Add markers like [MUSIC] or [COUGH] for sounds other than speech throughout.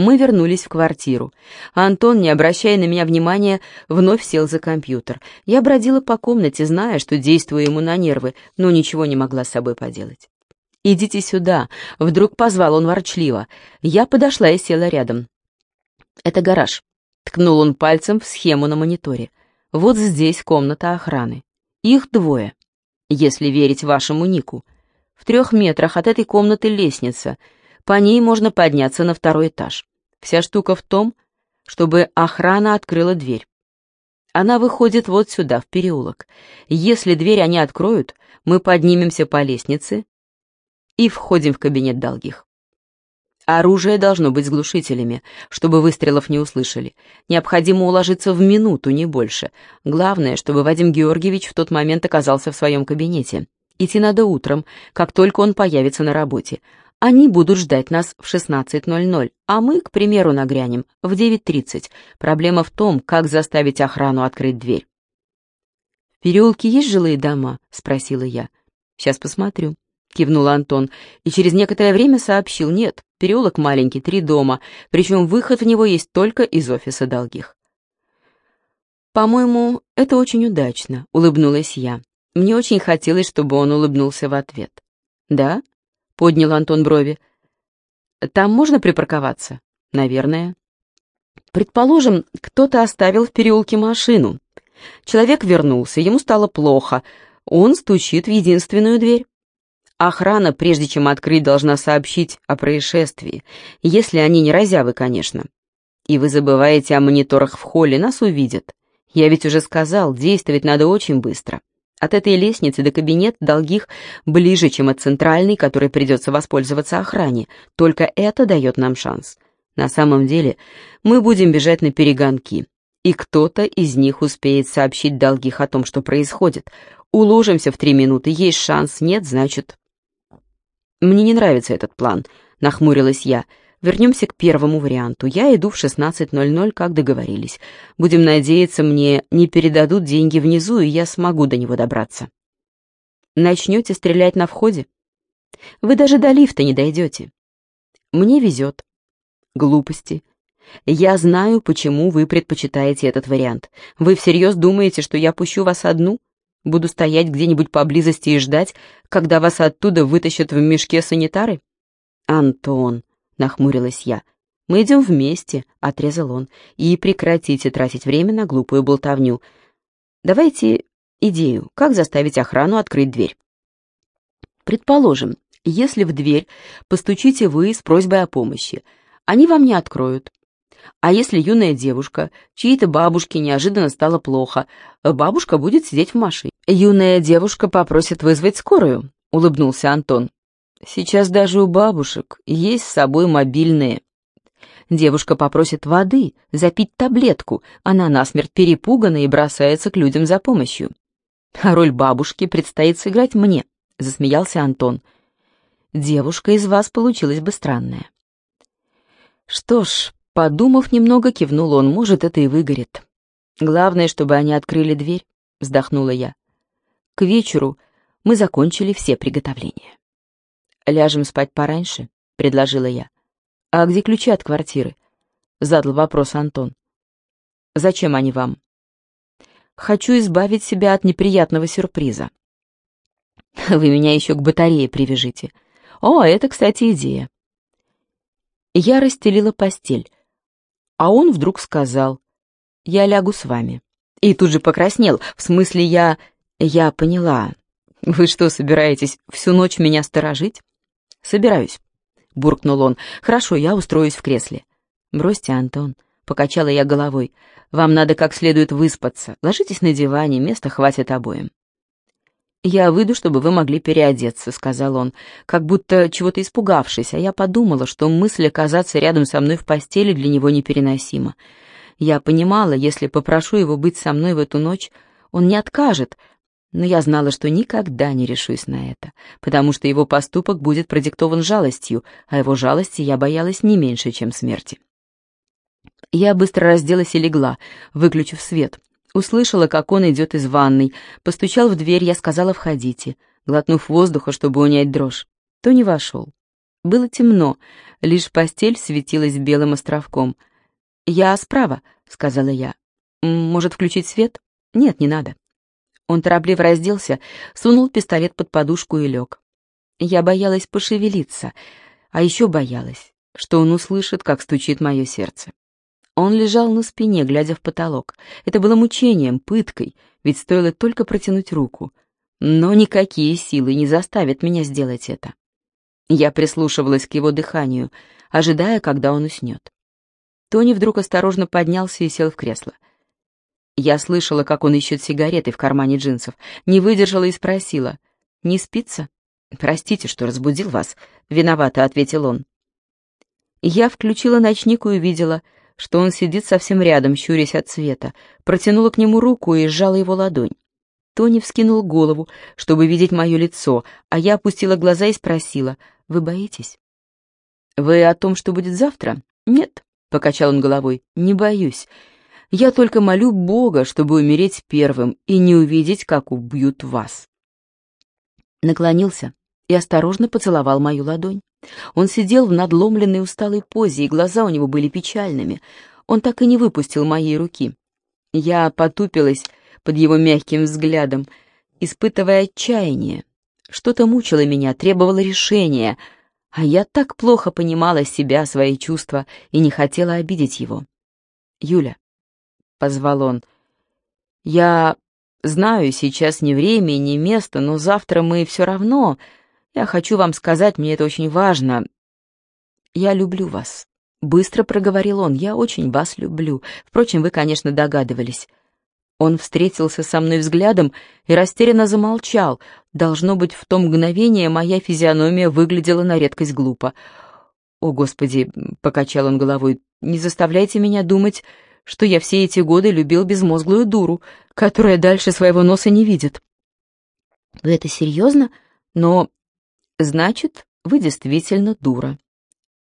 Мы вернулись в квартиру. Антон, не обращая на меня внимания, вновь сел за компьютер. Я бродила по комнате, зная, что действую ему на нервы, но ничего не могла с собой поделать. «Идите сюда!» — вдруг позвал он ворчливо. Я подошла и села рядом. «Это гараж», — ткнул он пальцем в схему на мониторе. «Вот здесь комната охраны. Их двое, если верить вашему нику. В трех метрах от этой комнаты лестница. По ней можно подняться на второй этаж. Вся штука в том, чтобы охрана открыла дверь. Она выходит вот сюда, в переулок. Если дверь они откроют, мы поднимемся по лестнице и входим в кабинет долгих. Оружие должно быть с глушителями, чтобы выстрелов не услышали. Необходимо уложиться в минуту, не больше. Главное, чтобы Вадим Георгиевич в тот момент оказался в своем кабинете. Идти надо утром, как только он появится на работе. Они будут ждать нас в 16.00, а мы, к примеру, нагрянем в 9.30. Проблема в том, как заставить охрану открыть дверь. «В переулке есть жилые дома?» — спросила я. «Сейчас посмотрю». — кивнул Антон, и через некоторое время сообщил, нет, переулок маленький, три дома, причем выход в него есть только из офиса долгих. «По-моему, это очень удачно», — улыбнулась я. Мне очень хотелось, чтобы он улыбнулся в ответ. «Да?» — поднял Антон брови. «Там можно припарковаться?» «Наверное». «Предположим, кто-то оставил в переулке машину. Человек вернулся, ему стало плохо. Он стучит в единственную дверь. Охрана, прежде чем открыть, должна сообщить о происшествии, если они не разявы, конечно. И вы забываете о мониторах в холле, нас увидят. Я ведь уже сказал, действовать надо очень быстро. От этой лестницы до кабинета долгих ближе, чем от центральной, которой придется воспользоваться охране. Только это дает нам шанс. На самом деле, мы будем бежать на перегонки, и кто-то из них успеет сообщить долгих о том, что происходит. Уложимся в три минуты, есть шанс, нет, значит, «Мне не нравится этот план», — нахмурилась я. «Вернемся к первому варианту. Я иду в 16.00, как договорились. Будем надеяться, мне не передадут деньги внизу, и я смогу до него добраться». «Начнете стрелять на входе? Вы даже до лифта не дойдете. Мне везет. Глупости. Я знаю, почему вы предпочитаете этот вариант. Вы всерьез думаете, что я пущу вас одну?» Буду стоять где-нибудь поблизости и ждать, когда вас оттуда вытащат в мешке санитары? Антон, нахмурилась я. Мы идем вместе, отрезал он. И прекратите тратить время на глупую болтовню. Давайте идею, как заставить охрану открыть дверь. Предположим, если в дверь постучите вы с просьбой о помощи, они вам не откроют. А если юная девушка, чьей-то бабушке неожиданно стало плохо, бабушка будет сидеть в машине. Юная девушка попросит вызвать скорую, улыбнулся Антон. Сейчас даже у бабушек есть с собой мобильные. Девушка попросит воды, запить таблетку, она насмерть перепугана и бросается к людям за помощью. А роль бабушки предстоит сыграть мне, засмеялся Антон. Девушка из вас получилась бы странная. Что ж, Подумав немного, кивнул он, может, это и выгорит. Главное, чтобы они открыли дверь, вздохнула я. К вечеру мы закончили все приготовления. «Ляжем спать пораньше», — предложила я. «А где ключи от квартиры?» — задал вопрос Антон. «Зачем они вам?» «Хочу избавить себя от неприятного сюрприза». [LAUGHS] «Вы меня еще к батарее привяжите». «О, это, кстати, идея». Я расстелила постель, а он вдруг сказал, «Я лягу с вами». И тут же покраснел, в смысле я... Я поняла. Вы что, собираетесь всю ночь меня сторожить? Собираюсь, буркнул он. Хорошо, я устроюсь в кресле. Бросьте, Антон, покачала я головой. Вам надо как следует выспаться. Ложитесь на диване, места хватит обоим. «Я выйду, чтобы вы могли переодеться», — сказал он, как будто чего-то испугавшись, а я подумала, что мысль оказаться рядом со мной в постели для него непереносима. Я понимала, если попрошу его быть со мной в эту ночь, он не откажет, но я знала, что никогда не решусь на это, потому что его поступок будет продиктован жалостью, а его жалости я боялась не меньше, чем смерти. Я быстро разделась и легла, выключив свет — Услышала, как он идет из ванной. Постучал в дверь, я сказала «входите», глотнув воздуха, чтобы унять дрожь. То не вошел. Было темно, Лишь постель светилась белым островком. «Я справа», — сказала я. «Может, включить свет?» «Нет, не надо». Он торопливо разделся, сунул пистолет под подушку и лег. Я боялась пошевелиться, а еще боялась, что он услышит, как стучит мое сердце. Он лежал на спине, глядя в потолок. Это было мучением, пыткой, ведь стоило только протянуть руку. Но никакие силы не заставят меня сделать это. Я прислушивалась к его дыханию, ожидая, когда он уснет. Тони вдруг осторожно поднялся и сел в кресло. Я слышала, как он ищет сигареты в кармане джинсов, не выдержала и спросила. «Не спится?» «Простите, что разбудил вас», — виновато ответил он. Я включила ночник и увидела, что он сидит совсем рядом, щурясь от света, протянула к нему руку и сжала его ладонь. Тони вскинул голову, чтобы видеть мое лицо, а я опустила глаза и спросила, «Вы боитесь?» «Вы о том, что будет завтра?» «Нет», — покачал он головой, — «не боюсь. Я только молю Бога, чтобы умереть первым и не увидеть, как убьют вас». Наклонился и осторожно поцеловал мою ладонь. Он сидел в надломленной усталой позе, и глаза у него были печальными. Он так и не выпустил моей руки. Я потупилась под его мягким взглядом, испытывая отчаяние. Что-то мучило меня, требовало решения, а я так плохо понимала себя, свои чувства, и не хотела обидеть его. «Юля», — позвал он, — «я знаю, сейчас не время и не место, но завтра мы все равно...» Я хочу вам сказать, мне это очень важно. Я люблю вас. Быстро проговорил он, я очень вас люблю. Впрочем, вы, конечно, догадывались. Он встретился со мной взглядом и растерянно замолчал. Должно быть, в то мгновение моя физиономия выглядела на редкость глупо. «О, Господи!» — покачал он головой. «Не заставляйте меня думать, что я все эти годы любил безмозглую дуру, которая дальше своего носа не видит». «Вы это серьезно? Но «Значит, вы действительно дура».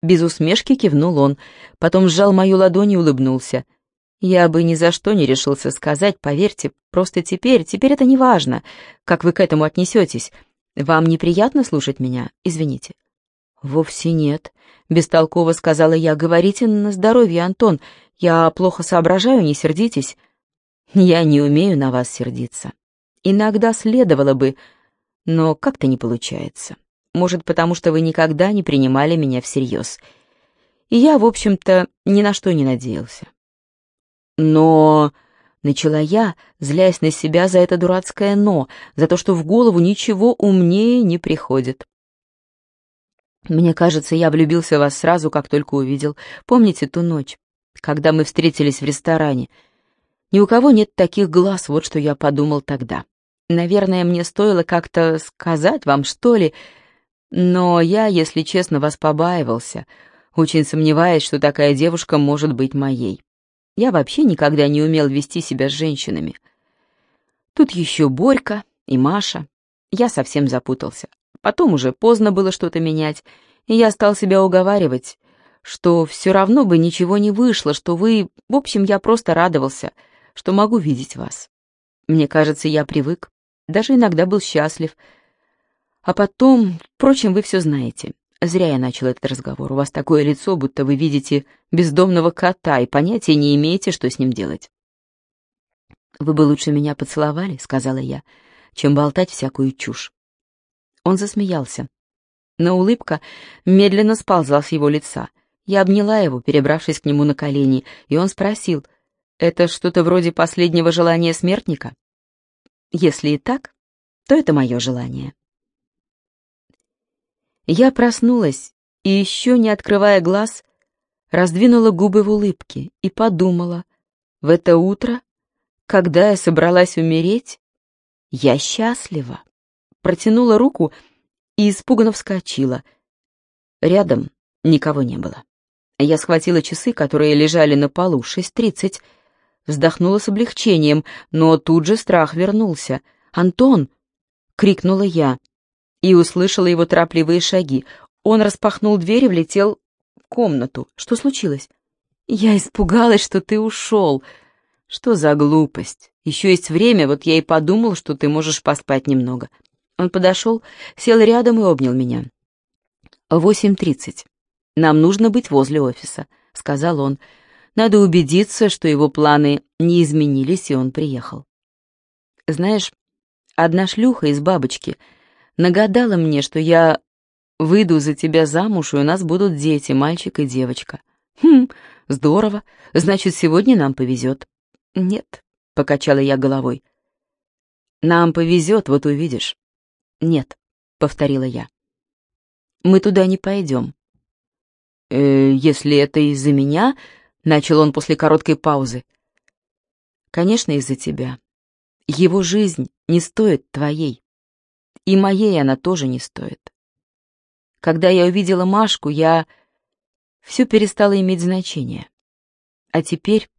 Без усмешки кивнул он, потом сжал мою ладонь и улыбнулся. «Я бы ни за что не решился сказать, поверьте, просто теперь, теперь это не важно, как вы к этому отнесетесь. Вам неприятно слушать меня? Извините». «Вовсе нет», — бестолково сказала я. «Говорите на здоровье, Антон. Я плохо соображаю, не сердитесь». «Я не умею на вас сердиться. Иногда следовало бы, но как-то не получается». Может, потому что вы никогда не принимали меня всерьез. И я, в общем-то, ни на что не надеялся. Но... Начала я, злясь на себя за это дурацкое «но», за то, что в голову ничего умнее не приходит. Мне кажется, я влюбился в вас сразу, как только увидел. Помните ту ночь, когда мы встретились в ресторане? Ни у кого нет таких глаз, вот что я подумал тогда. Наверное, мне стоило как-то сказать вам, что ли, но я, если честно, вас побаивался, очень сомневаясь, что такая девушка может быть моей. Я вообще никогда не умел вести себя с женщинами. Тут еще Борька и Маша. Я совсем запутался. Потом уже поздно было что-то менять, и я стал себя уговаривать, что все равно бы ничего не вышло, что вы... В общем, я просто радовался, что могу видеть вас. Мне кажется, я привык, даже иногда был счастлив — а потом, впрочем, вы все знаете. Зря я начал этот разговор. У вас такое лицо, будто вы видите бездомного кота и понятия не имеете, что с ним делать. «Вы бы лучше меня поцеловали», — сказала я, — «чем болтать всякую чушь». Он засмеялся, но улыбка медленно сползла с его лица. Я обняла его, перебравшись к нему на колени, и он спросил, «Это что-то вроде последнего желания смертника?» «Если и так, то это мое желание». Я проснулась и, еще не открывая глаз, раздвинула губы в улыбке и подумала, в это утро, когда я собралась умереть, я счастлива. Протянула руку и испуганно вскочила. Рядом никого не было. Я схватила часы, которые лежали на полу, шесть тридцать, вздохнула с облегчением, но тут же страх вернулся. «Антон!» — крикнула я и услышала его торопливые шаги. Он распахнул дверь и влетел в комнату. Что случилось? Я испугалась, что ты ушел. Что за глупость? Еще есть время, вот я и подумал, что ты можешь поспать немного. Он подошел, сел рядом и обнял меня. Восемь тридцать. Нам нужно быть возле офиса», — сказал он. «Надо убедиться, что его планы не изменились, и он приехал». Знаешь, одна шлюха из бабочки нагадала мне, что я выйду за тебя замуж, и у нас будут дети, мальчик и девочка. Хм, здорово, значит, сегодня нам повезет. Нет, покачала я головой. Нам повезет, вот увидишь. Нет, повторила я. Мы туда не пойдем. «Э, если это из-за меня, начал он после короткой паузы. Конечно, из-за тебя. Его жизнь не стоит твоей. И моей она тоже не стоит. Когда я увидела Машку, я... Все перестало иметь значение. А теперь...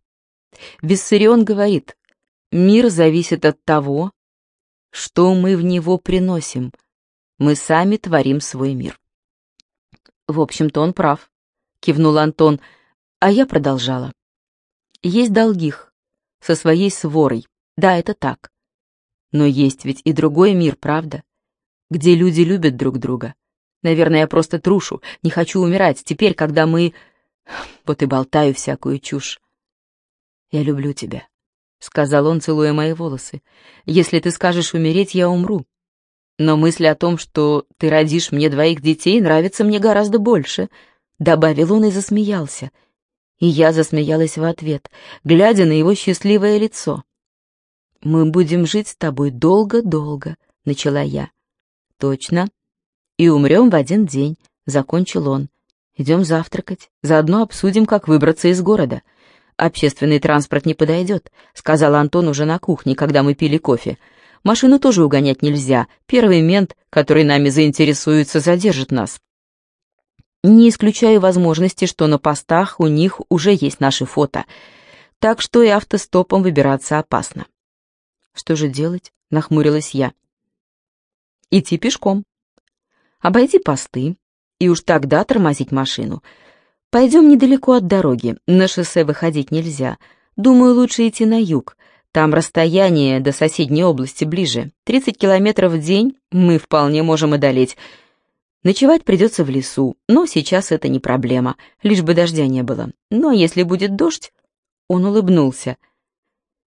Виссарион говорит, мир зависит от того, что мы в него приносим. Мы сами творим свой мир. В общем-то, он прав, кивнул Антон, а я продолжала. Есть долгих, со своей сворой, да, это так. Но есть ведь и другой мир, правда? Где люди любят друг друга. Наверное, я просто трушу, не хочу умирать теперь, когда мы... Вот и болтаю всякую чушь. «Я люблю тебя», — сказал он, целуя мои волосы. «Если ты скажешь умереть, я умру. Но мысль о том, что ты родишь мне двоих детей, нравится мне гораздо больше», — добавил он и засмеялся. И я засмеялась в ответ, глядя на его счастливое лицо. «Мы будем жить с тобой долго-долго», — начала я. «Точно. И умрем в один день», — закончил он. «Идем завтракать. Заодно обсудим, как выбраться из города. Общественный транспорт не подойдет», — сказал Антон уже на кухне, когда мы пили кофе. «Машину тоже угонять нельзя. Первый мент, который нами заинтересуется, задержит нас». Не исключаю возможности, что на постах у них уже есть наши фото, так что и автостопом выбираться опасно. Что же делать? Нахмурилась я. Идти пешком. Обойти посты и уж тогда тормозить машину. Пойдем недалеко от дороги, на шоссе выходить нельзя. Думаю, лучше идти на юг. Там расстояние до соседней области ближе. 30 километров в день мы вполне можем одолеть. Ночевать придется в лесу, но сейчас это не проблема, лишь бы дождя не было. Но если будет дождь... Он улыбнулся —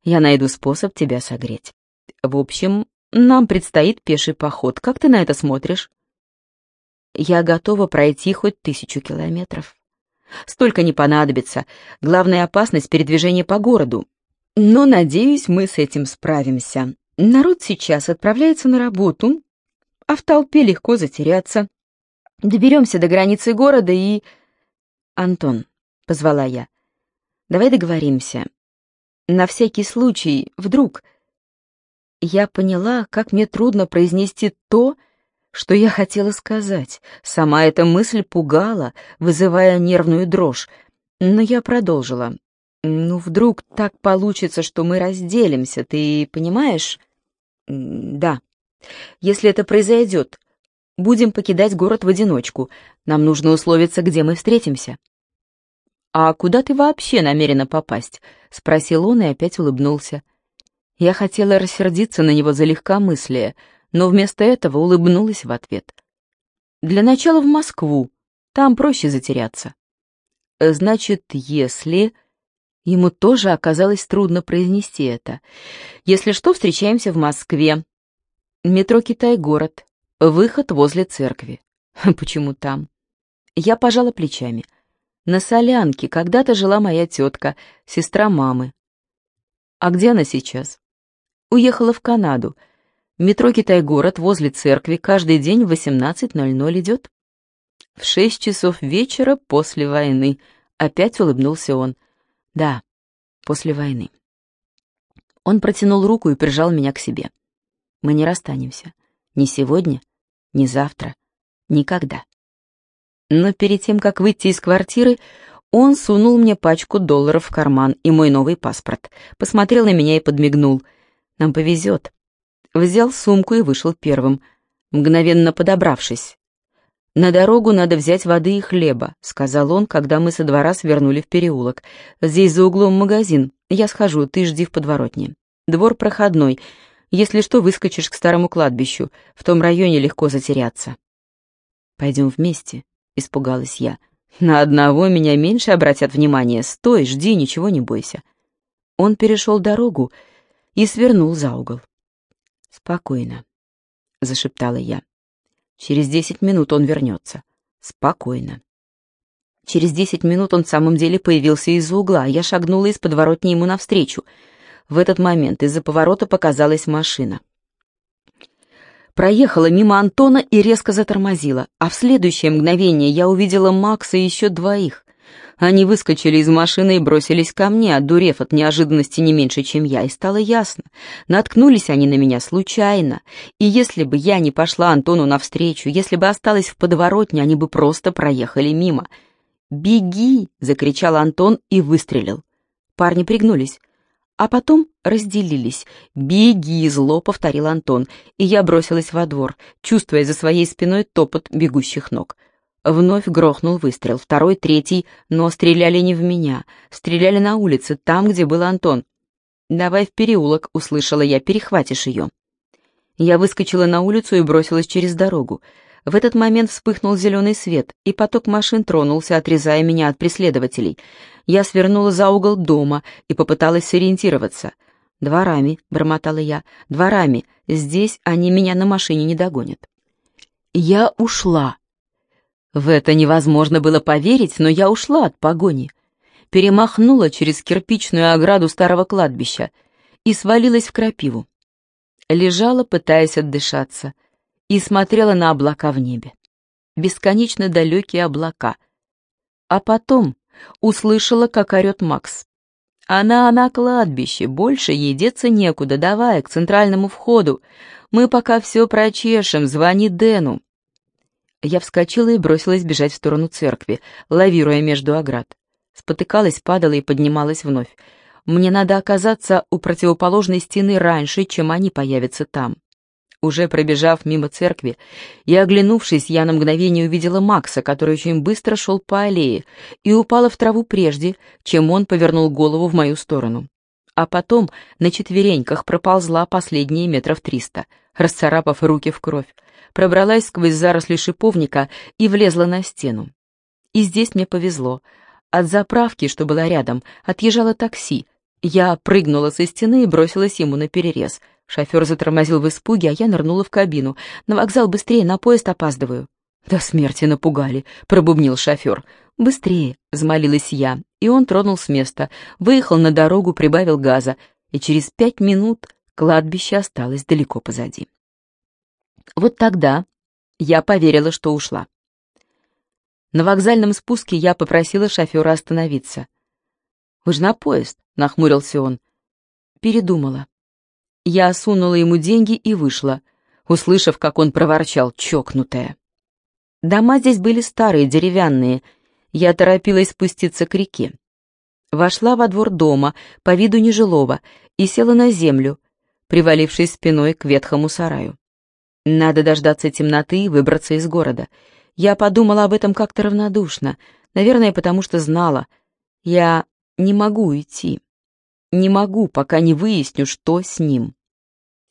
я найду способ тебя согреть. В общем, нам предстоит пеший поход. Как ты на это смотришь? Я готова пройти хоть тысячу километров. Столько не понадобится. Главная опасность — передвижение по городу. Но, надеюсь, мы с этим справимся. Народ сейчас отправляется на работу, а в толпе легко затеряться. Доберемся до границы города и... «Антон», — позвала я, — «давай договоримся. На всякий случай, вдруг. Я поняла, как мне трудно произнести то, что я хотела сказать. Сама эта мысль пугала, вызывая нервную дрожь. Но я продолжила. «Ну, вдруг так получится, что мы разделимся, ты понимаешь?» «Да. Если это произойдет, будем покидать город в одиночку. Нам нужно условиться, где мы встретимся». «А куда ты вообще намерена попасть?» — спросил он и опять улыбнулся. Я хотела рассердиться на него за легкомыслие, но вместо этого улыбнулась в ответ. «Для начала в Москву. Там проще затеряться». «Значит, если...» Ему тоже оказалось трудно произнести это. «Если что, встречаемся в Москве. Метро Китай-город. Выход возле церкви. [LAUGHS] Почему там?» Я пожала плечами. На Солянке когда-то жила моя тетка, сестра мамы. А где она сейчас? Уехала в Канаду. Метро Китай-город возле церкви каждый день в 18.00 идет. В шесть часов вечера после войны. Опять улыбнулся он. Да, после войны. Он протянул руку и прижал меня к себе. Мы не расстанемся. Ни сегодня, ни завтра, никогда. Но перед тем, как выйти из квартиры, он сунул мне пачку долларов в карман и мой новый паспорт. Посмотрел на меня и подмигнул. «Нам повезет». Взял сумку и вышел первым, мгновенно подобравшись. «На дорогу надо взять воды и хлеба», — сказал он, когда мы со двора свернули в переулок. «Здесь за углом магазин. Я схожу, ты жди в подворотне. Двор проходной. Если что, выскочишь к старому кладбищу. В том районе легко затеряться». «Пойдем вместе», — испугалась я. На одного меня меньше обратят внимание. Стой, жди, ничего не бойся. Он перешел дорогу и свернул за угол. «Спокойно», — зашептала я. «Через десять минут он вернется. Спокойно». Через десять минут он в самом деле появился из-за угла, а я шагнула из подворотни ему навстречу. В этот момент из-за поворота показалась машина проехала мимо Антона и резко затормозила, а в следующее мгновение я увидела Макса и еще двоих. Они выскочили из машины и бросились ко мне, отдурев от неожиданности не меньше, чем я, и стало ясно. Наткнулись они на меня случайно, и если бы я не пошла Антону навстречу, если бы осталась в подворотне, они бы просто проехали мимо. «Беги!» — закричал Антон и выстрелил. Парни пригнулись а потом разделились. «Беги!» — зло повторил Антон, и я бросилась во двор, чувствуя за своей спиной топот бегущих ног. Вновь грохнул выстрел, второй, третий, но стреляли не в меня, стреляли на улице, там, где был Антон. «Давай в переулок», — услышала я, — «перехватишь ее». Я выскочила на улицу и бросилась через дорогу. В этот момент вспыхнул зеленый свет, и поток машин тронулся, отрезая меня от преследователей. Я свернула за угол дома и попыталась сориентироваться. «Дворами», — бормотала я, — «дворами. Здесь они меня на машине не догонят». Я ушла. В это невозможно было поверить, но я ушла от погони. Перемахнула через кирпичную ограду старого кладбища и свалилась в крапиву. Лежала, пытаясь отдышаться и смотрела на облака в небе. Бесконечно далекие облака. А потом услышала, как орет Макс. «Она на кладбище, больше ей деться некуда, давай, к центральному входу. Мы пока все прочешем, звони Дэну». Я вскочила и бросилась бежать в сторону церкви, лавируя между оград. Спотыкалась, падала и поднималась вновь. Мне надо оказаться у противоположной стены раньше, чем они появятся там. Уже пробежав мимо церкви и оглянувшись, я на мгновение увидела Макса, который очень быстро шел по аллее, и упала в траву прежде, чем он повернул голову в мою сторону. А потом на четвереньках проползла последние метров триста, расцарапав руки в кровь, пробралась сквозь заросли шиповника и влезла на стену. И здесь мне повезло. От заправки, что была рядом, отъезжало такси. Я прыгнула со стены и бросилась ему на перерез — Шофер затормозил в испуге, а я нырнула в кабину. «На вокзал быстрее, на поезд опаздываю». «До смерти напугали», — пробубнил шофер. «Быстрее», — взмолилась я, и он тронул с места, выехал на дорогу, прибавил газа, и через пять минут кладбище осталось далеко позади. Вот тогда я поверила, что ушла. На вокзальном спуске я попросила шофера остановиться. «Вы же на поезд», — нахмурился он. Передумала. Я сунула ему деньги и вышла, услышав, как он проворчал, чокнутая. Дома здесь были старые, деревянные. Я торопилась спуститься к реке. Вошла во двор дома, по виду нежилого, и села на землю, привалившись спиной к ветхому сараю. Надо дождаться темноты и выбраться из города. Я подумала об этом как-то равнодушно, наверное, потому что знала. Я не могу уйти. Не могу, пока не выясню, что с ним.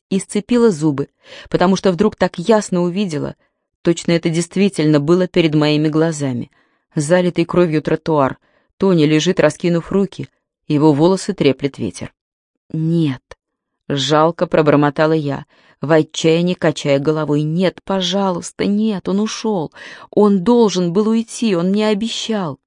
И сцепила зубы, потому что вдруг так ясно увидела, точно это действительно было перед моими глазами. Залитый кровью тротуар, Тони лежит, раскинув руки, его волосы треплет ветер. «Нет», — жалко пробормотала я, в отчаянии качая головой. «Нет, пожалуйста, нет, он ушел. Он должен был уйти, он мне обещал».